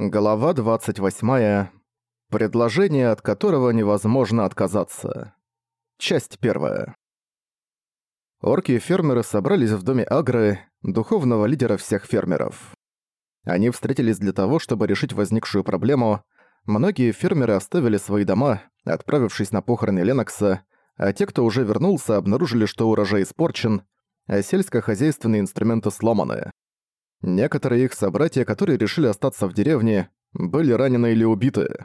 Глава 28. Предложение, от которого невозможно отказаться. Часть первая. Орки и фермеры собрались в доме Агры, духовного лидера всех фермеров. Они встретились для того, чтобы решить возникшую проблему. Многие фермеры оставили свои дома, отправившись на похороны Ленокса, а те, кто уже вернулся, обнаружили, что урожай испорчен, а сельскохозяйственные инструменты сломаны. Некоторые их собратья, которые решили остаться в деревне, были ранены или убиты.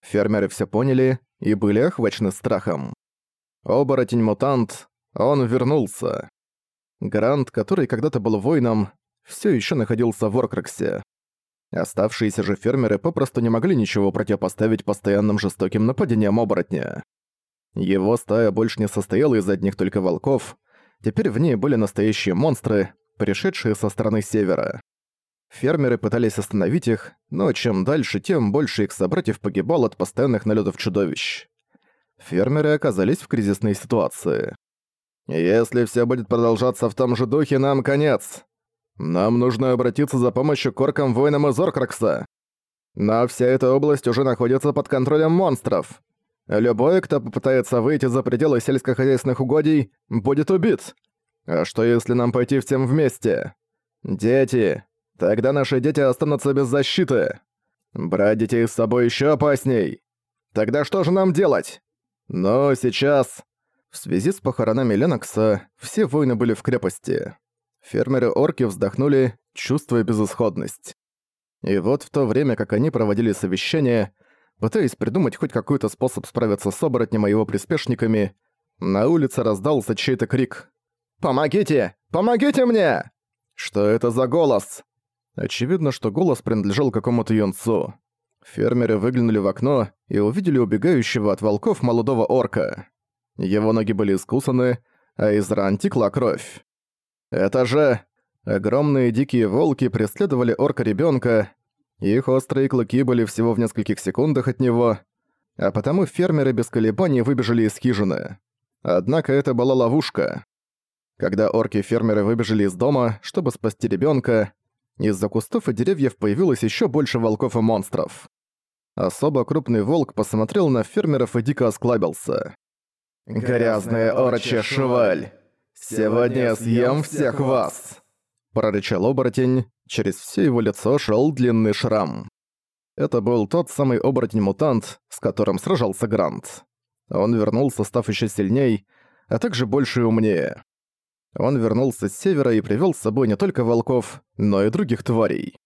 Фермеры все поняли и были охвачены страхом. Оборотень-мутант, он вернулся. Грант, который когда-то был воином, все еще находился в Оркраксе. Оставшиеся же фермеры попросту не могли ничего противопоставить постоянным жестоким нападениям оборотня. Его стая больше не состояла из одних только волков, теперь в ней были настоящие монстры, пришедшие со стороны севера. Фермеры пытались остановить их, но чем дальше, тем больше их собратьев погибало от постоянных налетов чудовищ. Фермеры оказались в кризисной ситуации. «Если все будет продолжаться в том же духе, нам конец. Нам нужно обратиться за помощью к оркам-воинам из Оркракса. Но вся эта область уже находится под контролем монстров. Любой, кто попытается выйти за пределы сельскохозяйственных угодий, будет убит. А что если нам пойти всем вместе? Дети. Тогда наши дети останутся без защиты. Брать детей с собой еще опасней. Тогда что же нам делать? Но сейчас... В связи с похоронами Ленокса, все воины были в крепости. Фермеры-орки вздохнули, чувствуя безысходность. И вот в то время, как они проводили совещание, пытаясь придумать хоть какой-то способ справиться с оборотнем и его приспешниками, на улице раздался чей-то крик. «Помогите! Помогите мне!» «Что это за голос?» Очевидно, что голос принадлежал какому-то юнцу. Фермеры выглянули в окно и увидели убегающего от волков молодого орка. Его ноги были искусаны, а из ран текла кровь. Это же... Огромные дикие волки преследовали орка ребенка. Их острые клыки были всего в нескольких секундах от него, а потому фермеры без колебаний выбежали из хижины. Однако это была ловушка. Когда орки-фермеры выбежали из дома, чтобы спасти ребенка, из-за кустов и деревьев появилось еще больше волков и монстров. Особо крупный волк посмотрел на фермеров и дико осклабился. «Грязная орочья шваль! Сегодня я съем всех вас!» Прорычал оборотень, через все его лицо шел длинный шрам. Это был тот самый оборотень-мутант, с которым сражался Грант. Он вернулся, став еще сильней, а также больше и умнее. Он вернулся с севера и привел с собой не только волков, но и других тварей.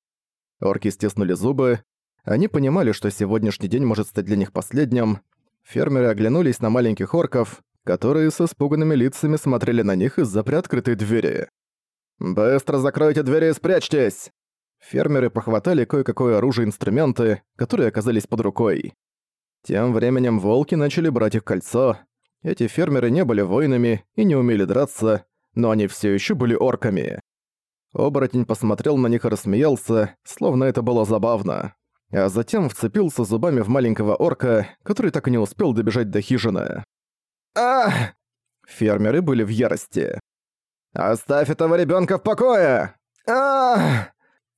Орки стеснули зубы. Они понимали, что сегодняшний день может стать для них последним. Фермеры оглянулись на маленьких орков, которые с испуганными лицами смотрели на них из-за приоткрытой двери. «Быстро закройте двери и спрячьтесь!» Фермеры похватали кое-какое оружие и инструменты, которые оказались под рукой. Тем временем волки начали брать их кольцо. Эти фермеры не были воинами и не умели драться, но они все еще были орками. Оборотень посмотрел на них и рассмеялся, словно это было забавно. А затем вцепился зубами в маленького орка, который так и не успел добежать до хижины. «Ах!» Фермеры были в ярости. «Оставь этого ребенка в покое!» «Ах!»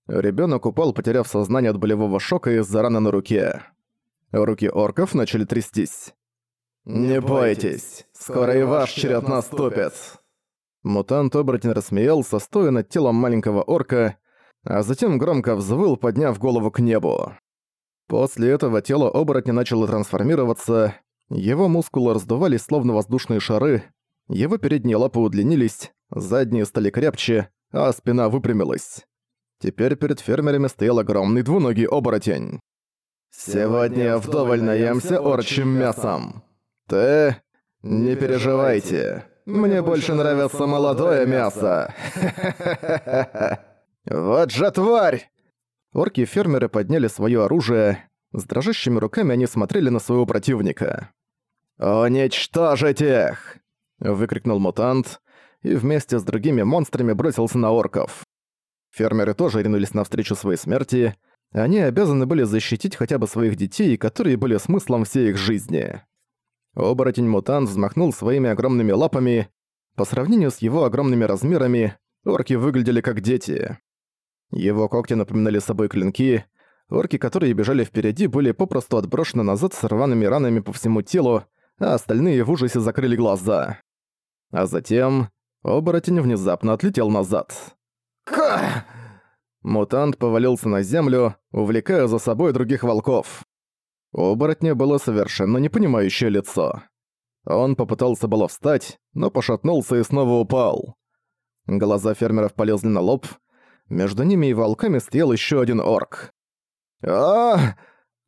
Ребенок упал, потеряв сознание от болевого шока из-за раны на руке. Руки орков начали трястись. «Не бойтесь, скоро и ваш черед наступит!» Мутант-оборотень рассмеялся, стоя над телом маленького орка, а затем громко взвыл, подняв голову к небу. После этого тело оборотня начало трансформироваться, его мускулы раздувались словно воздушные шары, его передние лапы удлинились, задние стали крепче, а спина выпрямилась. Теперь перед фермерами стоял огромный двуногий оборотень. «Сегодня я вдоволь наемся орчим мясом. Ты... не переживайте». Мне больше нравится молодое мясо. Вот же тварь! Орки-фермеры подняли свое оружие. С дрожащими руками они смотрели на своего противника. «Уничтожить их!» — выкрикнул мутант, и вместе с другими монстрами бросился на орков. Фермеры тоже ринулись навстречу своей смерти. Они обязаны были защитить хотя бы своих детей, которые были смыслом всей их жизни. Оборотень-мутант взмахнул своими огромными лапами. По сравнению с его огромными размерами, орки выглядели как дети. Его когти напоминали собой клинки, Орки, которые бежали впереди, были попросту отброшены назад с рваными ранами по всему телу, а остальные в ужасе закрыли глаза. А затем оборотень внезапно отлетел назад. Ка! Мутант повалился на землю, увлекая за собой других волков. У оборотня было совершенно непонимающее лицо. Он попытался было встать, но пошатнулся и снова упал. Глаза фермеров полезли на лоб. Между ними и волками стоял еще один орк. а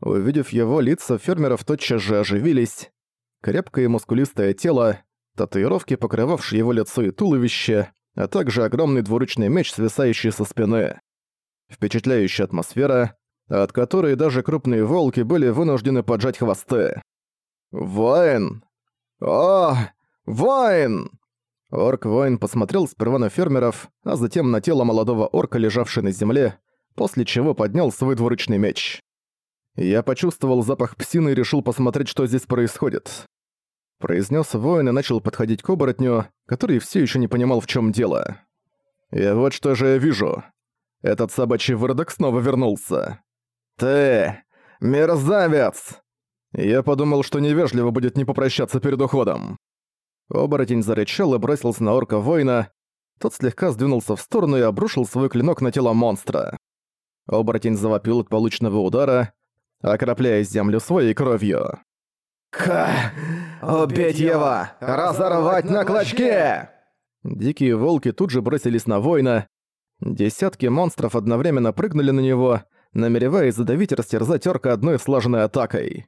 Увидев его, лица фермеров тотчас же оживились. Крепкое и мускулистое тело, татуировки, покрывавшие его лицо и туловище, а также огромный двуручный меч, свисающий со спины. Впечатляющая атмосфера, от которой даже крупные волки были вынуждены поджать хвосты. «Воин! О, воин!» Орк-воин посмотрел сперва на фермеров, а затем на тело молодого орка, лежавшего на земле, после чего поднял свой двуручный меч. Я почувствовал запах псины и решил посмотреть, что здесь происходит. Произнес воин и начал подходить к оборотню, который все еще не понимал, в чем дело. И вот что же я вижу. Этот собачий выродок снова вернулся. «Ты! Мерзавец!» Я подумал, что невежливо будет не попрощаться перед уходом. Оборотень зарычал и бросился на орка воина. Тот слегка сдвинулся в сторону и обрушил свой клинок на тело монстра. Оборотень завопил от полученного удара, окропляя землю своей кровью. Ка! Убить его! Разорвать на клочки! Дикие волки тут же бросились на воина, Десятки монстров одновременно прыгнули на него, намереваясь задавить и растерзать орка одной слаженной атакой.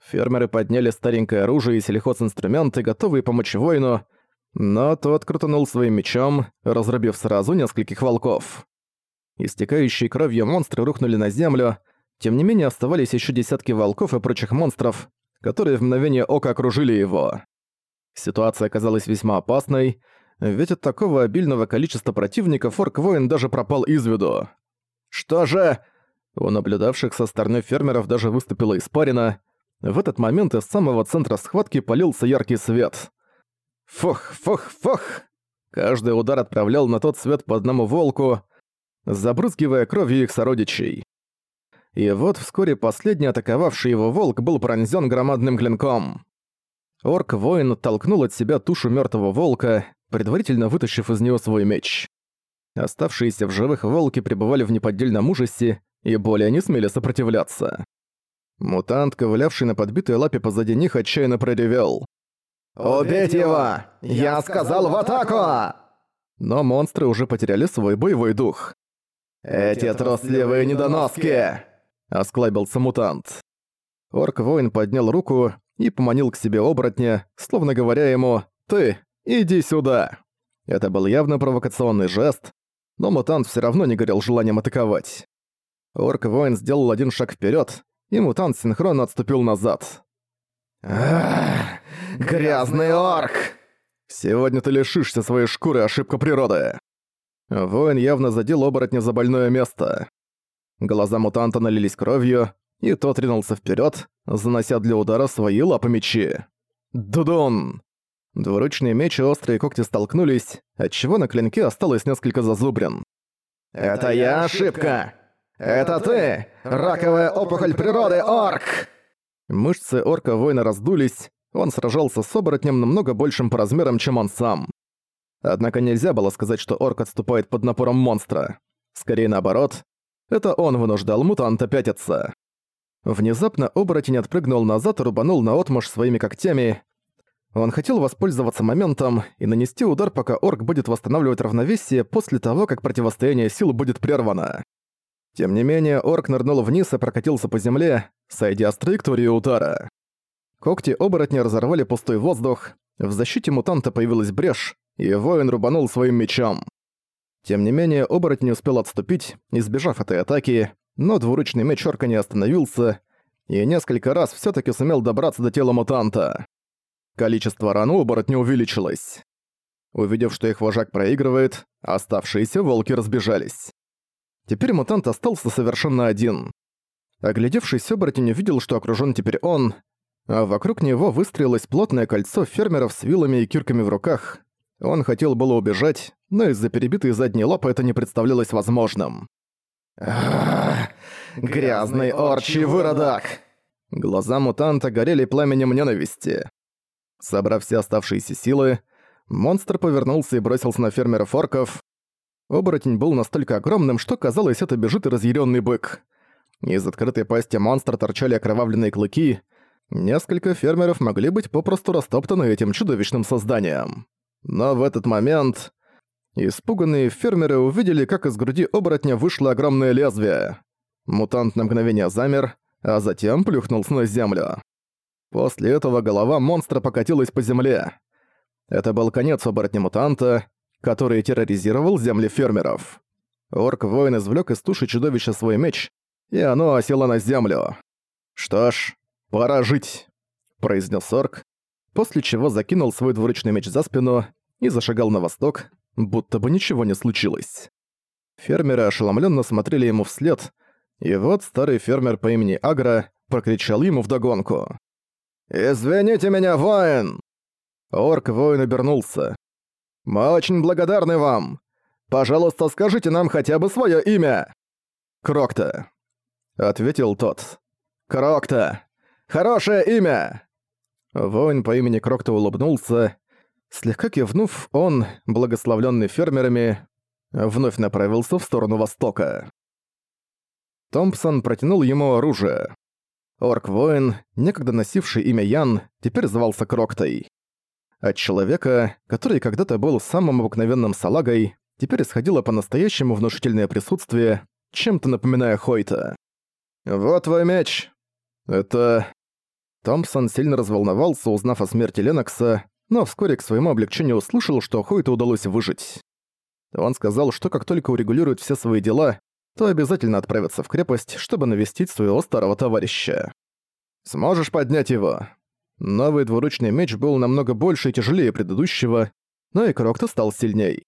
Фермеры подняли старенькое оружие и сельхозинструменты, готовые помочь воину, но тот крутанул своим мечом, разрубив сразу нескольких волков. Истекающие кровью монстры рухнули на землю, тем не менее оставались еще десятки волков и прочих монстров, которые в мгновение ока окружили его. Ситуация оказалась весьма опасной, ведь от такого обильного количества противников орк-воин даже пропал из виду. «Что же?» У наблюдавших со стороны фермеров даже выступила испарина. В этот момент из самого центра схватки полился яркий свет. Фух, фух, фух! Каждый удар отправлял на тот свет по одному волку, забрызгивая кровью их сородичей. И вот вскоре последний атаковавший его волк был пронзён громадным клинком. Орк-воин оттолкнул от себя тушу мёртвого волка, предварительно вытащив из него свой меч. Оставшиеся в живых волки пребывали в неподдельном ужасе и более не смели сопротивляться. Мутант, ковылявший на подбитой лапе позади них, отчаянно проревел. «Убить его! Я сказал в атаку!» Но монстры уже потеряли свой боевой дух. «Эти трусливые недоноски!» — осклабился мутант. Орк-воин поднял руку и поманил к себе оборотня, словно говоря ему «Ты, «Иди сюда!» Это был явно провокационный жест, но мутант все равно не горел желанием атаковать. Орк-воин сделал один шаг вперед, и мутант синхронно отступил назад. «Ах, грязный орк!» «Сегодня ты лишишься своей шкуры, ошибка природы!» Воин явно задел оборотня за больное место. Глаза мутанта налились кровью, и тот ринулся вперед, занося для удара свои лапы мечи. «Дудун!» Двуручный меч и острые когти столкнулись, отчего на клинке осталось несколько зазубрин. «Это я ошибка! Это ты! Раковая опухоль природы, орк!» Мышцы орка-воина раздулись, он сражался с оборотнем намного большим по размерам, чем он сам. Однако нельзя было сказать, что орк отступает под напором монстра. Скорее наоборот, это он вынуждал мутанта пятиться. Внезапно оборотень отпрыгнул назад и рубанул наотмашь своими когтями, он хотел воспользоваться моментом и нанести удар, пока орк будет восстанавливать равновесие после того, как противостояние сил будет прервано. Тем не менее, орк нырнул вниз и прокатился по земле, сойдя с траектории удара. Когти оборотня разорвали пустой воздух, в защите мутанта появилась брешь, и воин рубанул своим мечом. Тем не менее, оборотень не успел отступить, избежав этой атаки, но двуручный меч орка не остановился и несколько раз все таки сумел добраться до тела мутанта. Количество ран у оборотня увеличилось. Увидев, что их вожак проигрывает, оставшиеся волки разбежались. Теперь мутант остался совершенно один. Оглядевшись, оборотень увидел, что окружён теперь он, а вокруг него выстроилось плотное кольцо фермеров с вилами и кирками в руках. Он хотел было убежать, но из-за перебитой задней лапы это не представлялось возможным. Грязный орчий выродок!» Глаза мутанта горели пламенем ненависти. Собрав все оставшиеся силы, монстр повернулся и бросился на фермера форков. Оборотень был настолько огромным, что казалось, это бежит и разъяренный бык. Из открытой пасти монстра торчали окровавленные клыки. Несколько фермеров могли быть попросту растоптаны этим чудовищным созданием. Но в этот момент испуганные фермеры увидели, как из груди оборотня вышло огромное лезвие. Мутант на мгновение замер, а затем плюхнулся на землю. После этого голова монстра покатилась по земле. Это был конец оборотня-мутанта, который терроризировал земли фермеров. Орк-воин извлек из туши чудовища свой меч, и оно осело на землю. «Что ж, пора жить», — произнес орк, после чего закинул свой двуручный меч за спину и зашагал на восток, будто бы ничего не случилось. Фермеры ошеломленно смотрели ему вслед, и вот старый фермер по имени Агра прокричал ему вдогонку. «Извините меня, воин!» Орк-воин обернулся. «Мы очень благодарны вам! Пожалуйста, скажите нам хотя бы свое имя!» «Крокта», — ответил тот. «Крокта! Хорошее имя!» Воин по имени Крокта улыбнулся. Слегка кивнув, он, благословленный фермерами, вновь направился в сторону востока. Томпсон протянул ему оружие. Орк-воин, некогда носивший имя Ян, теперь звался Кроктой. От человека, который когда-то был самым обыкновенным салагой, теперь исходило по-настоящему внушительное присутствие, чем-то напоминая Хойта. «Вот твой меч!» «Это...» Томпсон сильно разволновался, узнав о смерти Ленокса, но вскоре к своему облегчению услышал, что Хойту удалось выжить. Он сказал, что как только урегулирует все свои дела, то обязательно отправится в крепость, чтобы навестить своего старого товарища. «Сможешь поднять его?» Новый двуручный меч был намного больше и тяжелее предыдущего, но и Крокто стал сильней.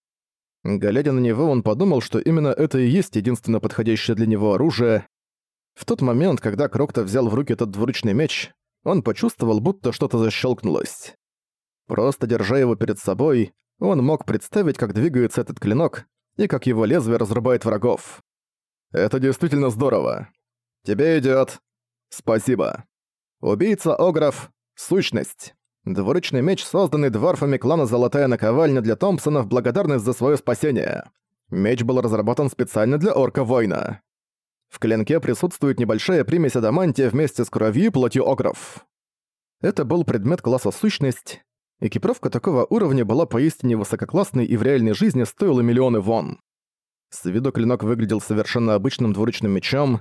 Глядя на него, он подумал, что именно это и есть единственно подходящее для него оружие. В тот момент, когда Крокто взял в руки этот двуручный меч, он почувствовал, будто что-то защелкнулось. Просто держа его перед собой, он мог представить, как двигается этот клинок и как его лезвие разрубает врагов. Это действительно здорово. Тебе идёт. Спасибо. Убийца Огров. Сущность. Двуручный меч, созданный дворфами клана Золотая Наковальня для Томпсона в благодарность за своё спасение. Меч был разработан специально для орка-воина. В клинке присутствует небольшая примесь адамантия вместе с кровью и плотью огров. Это был предмет класса «Сущность». Экипировка такого уровня была поистине высококлассной и в реальной жизни стоила миллионы вон. С виду клинок выглядел совершенно обычным двуручным мечом,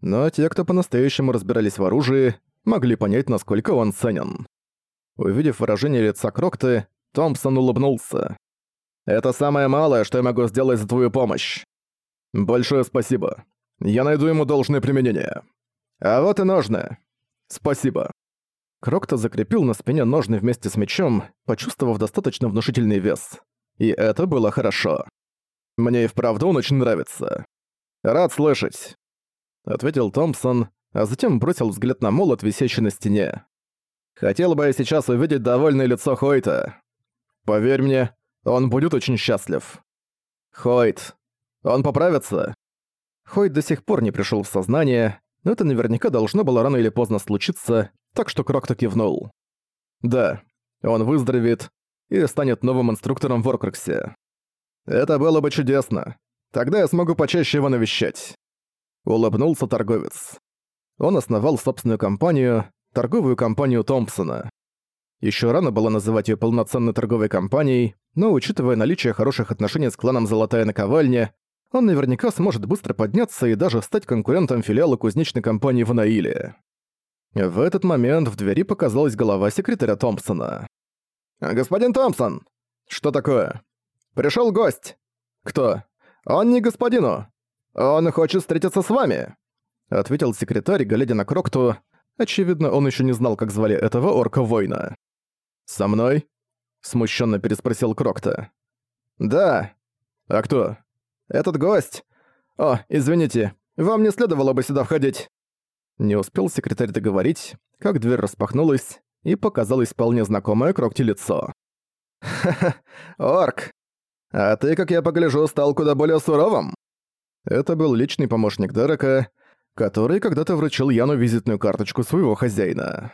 но те, кто по-настоящему разбирались в оружии, могли понять, насколько он ценен. Увидев выражение лица Крокты, Томпсон улыбнулся. «Это самое малое, что я могу сделать за твою помощь. Большое спасибо. Я найду ему должное применение. А вот и ножны. Спасибо». Крокта закрепил на спине ножны вместе с мечом, почувствовав достаточно внушительный вес. И это было хорошо. Мне и вправду он очень нравится. Рад слышать», — ответил Томпсон, а затем бросил взгляд на молот, висящий на стене. «Хотел бы я сейчас увидеть довольное лицо Хойта. Поверь мне, он будет очень счастлив. Хойт, он поправится?» Хойт до сих пор не пришел в сознание, но это наверняка должно было рано или поздно случиться, так что Крокто кивнул. «Да, он выздоровеет и станет новым инструктором в Оркроксе. Это было бы чудесно. Тогда я смогу почаще его навещать. Улыбнулся торговец. Он основал собственную компанию, торговую компанию Томпсона. Еще рано было называть ее полноценной торговой компанией, но учитывая наличие хороших отношений с кланом Золотая Наковальня, он наверняка сможет быстро подняться и даже стать конкурентом филиала кузнечной компании в Наиле. В этот момент в двери показалась голова секретаря Томпсона. «Господин Томпсон!» «Что такое?» Пришел гость. Кто? Он не господину. Он хочет встретиться с вами. Ответил секретарь, глядя на Крокту. Очевидно, он еще не знал, как звали этого орка-воина. «Со мной?» — смущенно переспросил Крокта. «Да. А кто?» «Этот гость. О, извините, вам не следовало бы сюда входить». Не успел секретарь договорить, как дверь распахнулась, и показалось вполне знакомое Крокте лицо. «Ха-ха, орк! А ты, как я погляжу, стал куда более суровым». Это был личный помощник Дерека. Который когда-то вручил Яну визитную карточку своего хозяина.